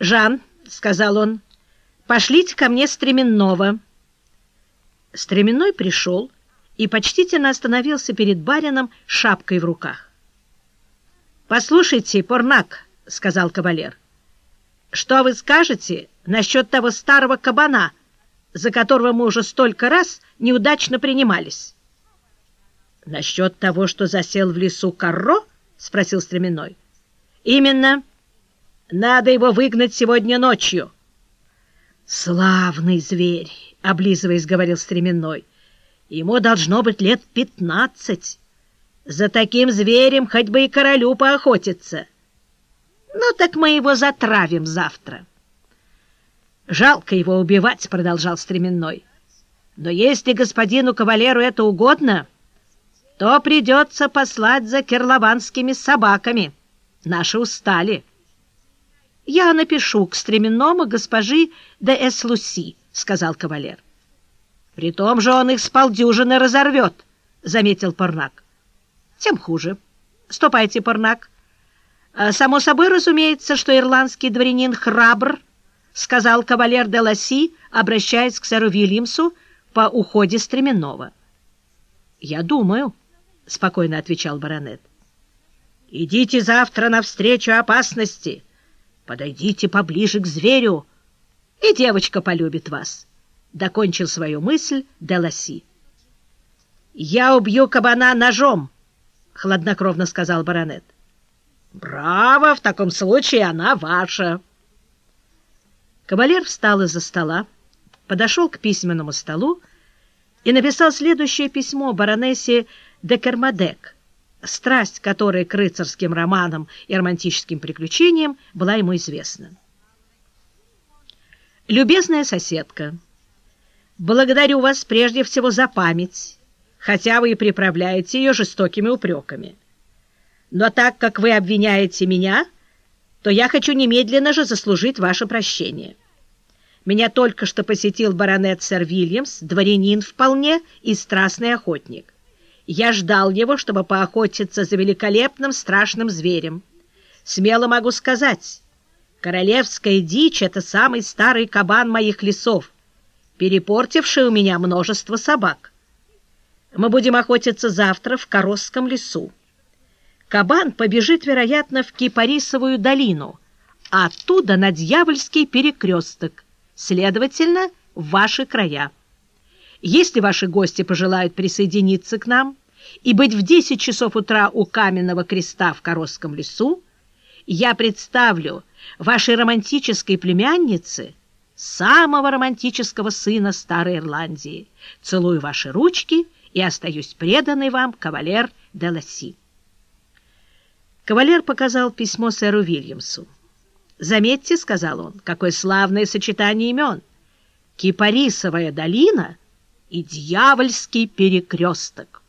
«Жан», — сказал он, — «пошлите ко мне Стременного». Стременной пришел и почтительно остановился перед барином с шапкой в руках. «Послушайте, Порнак», — сказал кавалер, — «что вы скажете насчет того старого кабана, за которого мы уже столько раз неудачно принимались?» «Насчет того, что засел в лесу Карро?» — спросил Стременной. «Именно. Надо его выгнать сегодня ночью». «Славный зверь!» — облизываясь, говорил Стременной. «Ему должно быть лет пятнадцать. За таким зверем хоть бы и королю поохотиться. Ну так мы его затравим завтра». «Жалко его убивать», — продолжал Стременной. «Но если господину кавалеру это угодно...» то придется послать за кирлованскими собаками. Наши устали. — Я напишу к стременному госпожи де Эслуси, — сказал кавалер. — При том же он их с полдюжины разорвет, — заметил Порнак. — Тем хуже. Ступайте, Порнак. А, — Само собой разумеется, что ирландский дворянин храбр, — сказал кавалер де Ласси, обращаясь к сэру Вильямсу по уходе стременного. — Я думаю, —— спокойно отвечал баронет. «Идите завтра навстречу опасности. Подойдите поближе к зверю, и девочка полюбит вас», — докончил свою мысль Деласи. «Я убью кабана ножом», — хладнокровно сказал баронет. «Браво! В таком случае она ваша!» Кавалер встал из-за стола, подошел к письменному столу и написал следующее письмо баронессе Декермадек, страсть которой к рыцарским романам и романтическим приключениям была ему известна. «Любезная соседка, благодарю вас прежде всего за память, хотя вы и приправляете ее жестокими упреками. Но так как вы обвиняете меня, то я хочу немедленно же заслужить ваше прощение. Меня только что посетил баронет сэр Вильямс, дворянин вполне и страстный охотник. Я ждал его, чтобы поохотиться за великолепным страшным зверем. Смело могу сказать, королевская дичь — это самый старый кабан моих лесов, перепортивший у меня множество собак. Мы будем охотиться завтра в Коросском лесу. Кабан побежит, вероятно, в Кипарисовую долину, а оттуда на Дьявольский перекресток, следовательно, в ваши края. Если ваши гости пожелают присоединиться к нам и быть в 10 часов утра у каменного креста в Коросском лесу, я представлю вашей романтической племяннице самого романтического сына Старой Ирландии. Целую ваши ручки и остаюсь преданный вам кавалер де Ласси. Кавалер показал письмо сэру Вильямсу. «Заметьте, — сказал он, — какое славное сочетание имен. Кипарисовая долина — и дьявольский перекресток.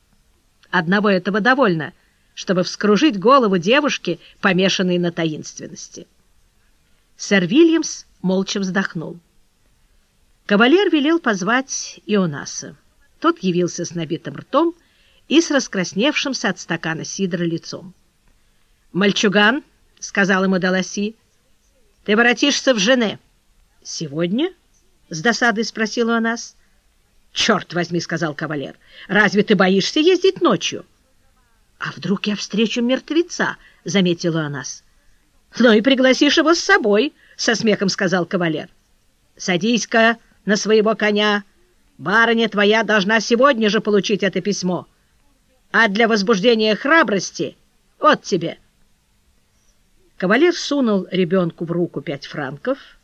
Одного этого довольно, чтобы вскружить голову девушки, помешанной на таинственности. Сэр Вильямс молча вздохнул. Кавалер велел позвать Ионаса. Тот явился с набитым ртом и с раскрасневшимся от стакана сидра лицом. «Мальчуган», — сказал ему Даласи, — «ты воротишься в Жене». «Сегодня?» — с досадой спросил Ионас. «Черт возьми!» — сказал кавалер. «Разве ты боишься ездить ночью?» «А вдруг я встречу мертвеца?» — заметила Анас. «Ну и пригласишь его с собой», — со смехом сказал кавалер. «Садись-ка на своего коня. Барыня твоя должна сегодня же получить это письмо. А для возбуждения храбрости вот тебе». Кавалер сунул ребенку в руку пять франков —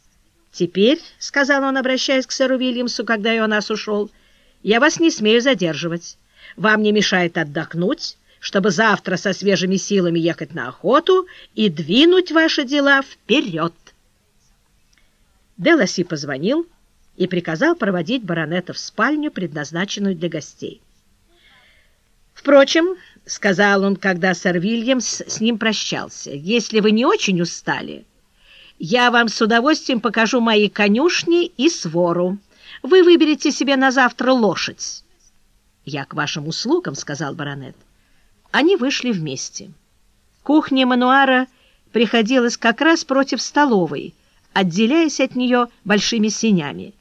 «Теперь, — сказал он, обращаясь к сэру Вильямсу, когда и у нас ушел, — я вас не смею задерживать. Вам не мешает отдохнуть, чтобы завтра со свежими силами ехать на охоту и двинуть ваши дела вперед». Деласи позвонил и приказал проводить баронета в спальню, предназначенную для гостей. «Впрочем, — сказал он, когда сэр Вильямс с ним прощался, — если вы не очень устали...» Я вам с удовольствием покажу мои конюшни и свору. Вы выберете себе на завтра лошадь. — Я к вашим услугам, — сказал баронет. Они вышли вместе. Кухня Мануара приходилась как раз против столовой, отделяясь от нее большими синями.